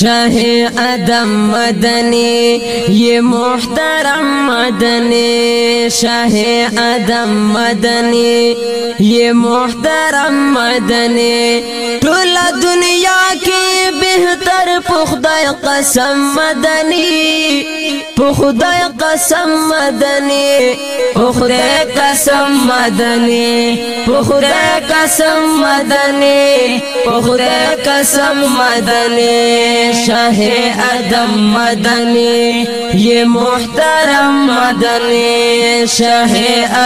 شاہ ادم مدنی یہ محترم مدنی شاہ ادم مدنی یہ محترم مدنی ٹولا دنیا کی بہتر پخت خدای قسم مدني په خدای قسم مدني په خدای قسم مدني په خدای قسم مدني په خدای قسم مدني شاه ادم مدني یہ محترم مدني شاه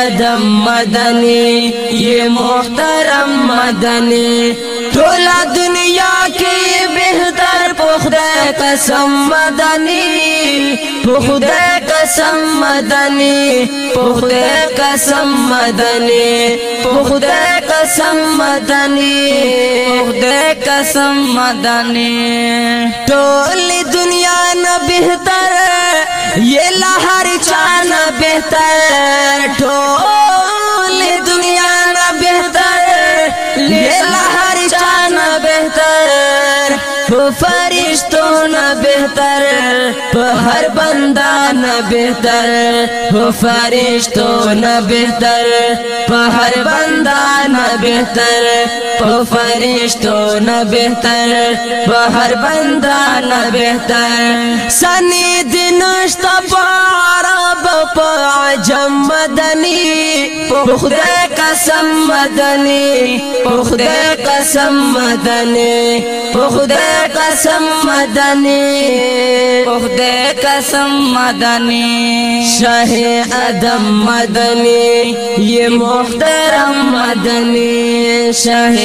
ادم مدني یہ محترم مدني ٹھولا دنیا کی بہتر پخدے قسم مدنی پخدے قسم مدنی پخدے قسم مدنی پخدے قسم مدنی پخدے قسم مدنی ٹھولی دنیا نہ بہتر یہ لہر چانہ بہتر ٹھول په هر بندا نه بهتر هو فرشتو نه بهتر په هر بندا نه بهتر په فرشتو نه بهتر په هر بندا نه بهتر سني دین شتفار په عجم مدني په خدای قسم مدني په خدای قسم مدني په خدای قسم مدني قسم مدنی شاہ ادم مدنی یہ محترم مدنی شاہ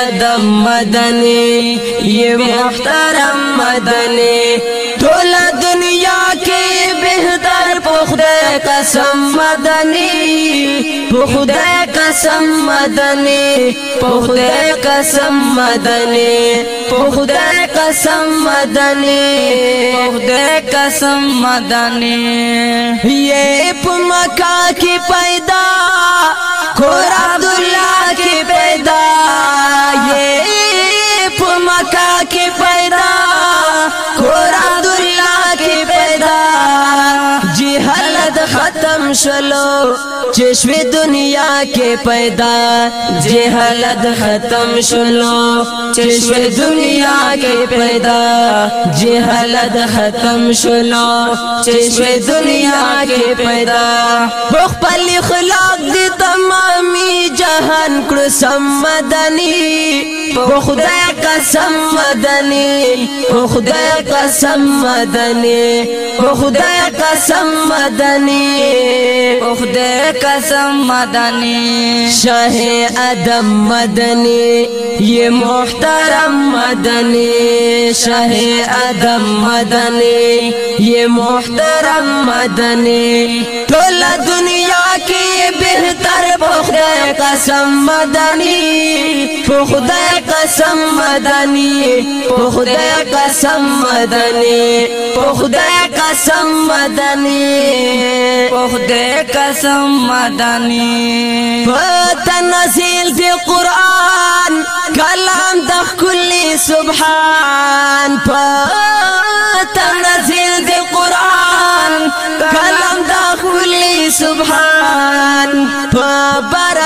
ادم مدنی یہ محترم مدنی دولت خدای قسم مدنی پو خدای قسم مدنی پو خدای قسم مدنی پو خدای قسم مدنی پو خدای قسم مدنی یہ پمکا کی پیدا کور عبداللہ کی پیدا شلو چشوی دنیا کې پیدا جهالت ختم شلو چشوی دنیا کې پیدا جهالت ختم شلو چشوی دنیا کې پیدا بخپل خلاص جهان کړ سم مدني په خدای قسم مدني په خدای قسم مدني په خدای قسم مدني په خدای قسم مدني شاه ادم مدني یہ محترم مدنی شاہ ادم مدنی یہ محترم مدنی ټول دنیا کې بهتر خدای قسم مدني خدای قسم مدني خدای قسم مدني خدای قسم مدني خدای قسم مدني فتنزيل في قران كلام ده كل سبحان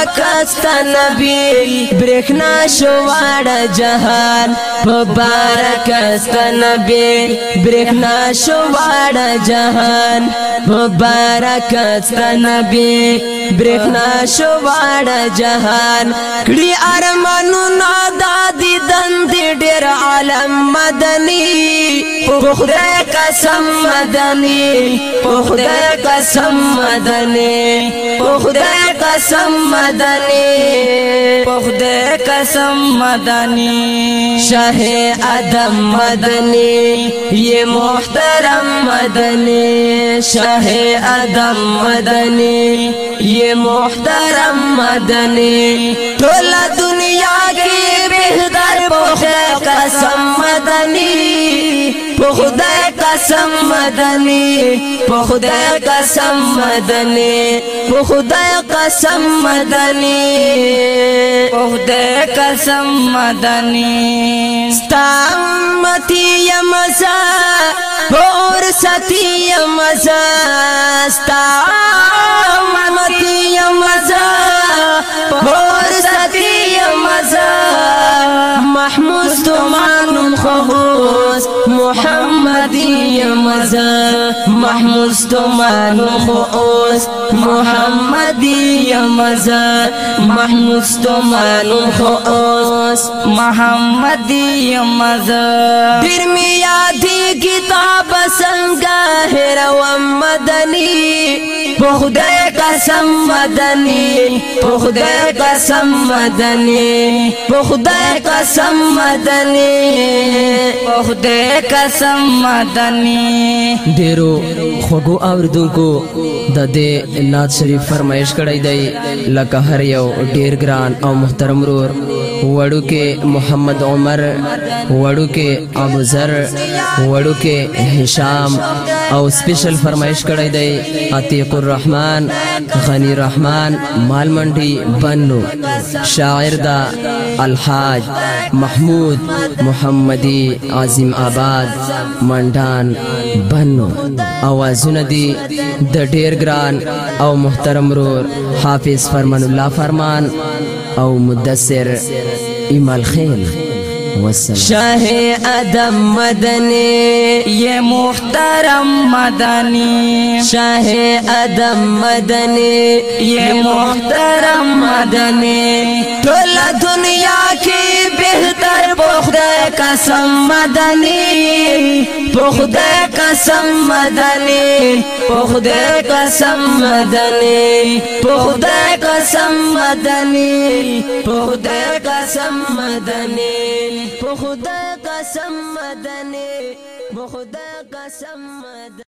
کست نبی برخنا شوار جهان مبارک است نبی برخنا شوار جهان مبارک است نبی برخنا شوار جهان کړي ارمانونه مدنی قسم مدنی پہ قسم مدنی پہدے قسم مدنی قسم مدنی شاہ ادم مدنی یہ محترم مدنی شاہ ادم مدنی یہ محترم مدنی تھولا دنیا در پخدای قسم مدنی پخدای قسم مدنی پخدای قسم مدنی پخدای قسم مدنی پخدای قسم مدنی ستام متی مزا پور ستی مزا ستام محمود تو منس محمدی یمزا محمود تو منحو اوس محمدی یمزا پھر میادھی کتاب سنگا ہے رو مدنی بہدے کا سمدنی بہدے کا سمدنی بہدے کا سمدنی په خدای قسم مدني ډیرو خوګو اوردونکو د دې نعت شریف فرمایش کړی دی لکه هر یو ډیر ګران او محترم رور وړو کې محمد عمر وړو کې ابو ذر وړو کې هشام او سپیشل فرمایش کړی دی عتیق الرحمن غنی رحمان مالمنډي بنو شاعر دا الحاج محمود محمدی عظیم آباد منډان بنو اوازونه دي د ډیر ګران او محترم رور حافظ فرمان الله فرمان او مدثر ایمال خیل شاہ ادم مدنی یہ محترم مدنی شاہ ادم مدنی یہ محترم مدنی ٹھلا دنیا کی خدای قسم مدني په خدای قسم مدني په خدای قسم مدني په خدای قسم مدني په خدای قسم مدني په خدای قسم مدني په خدای قسم مدني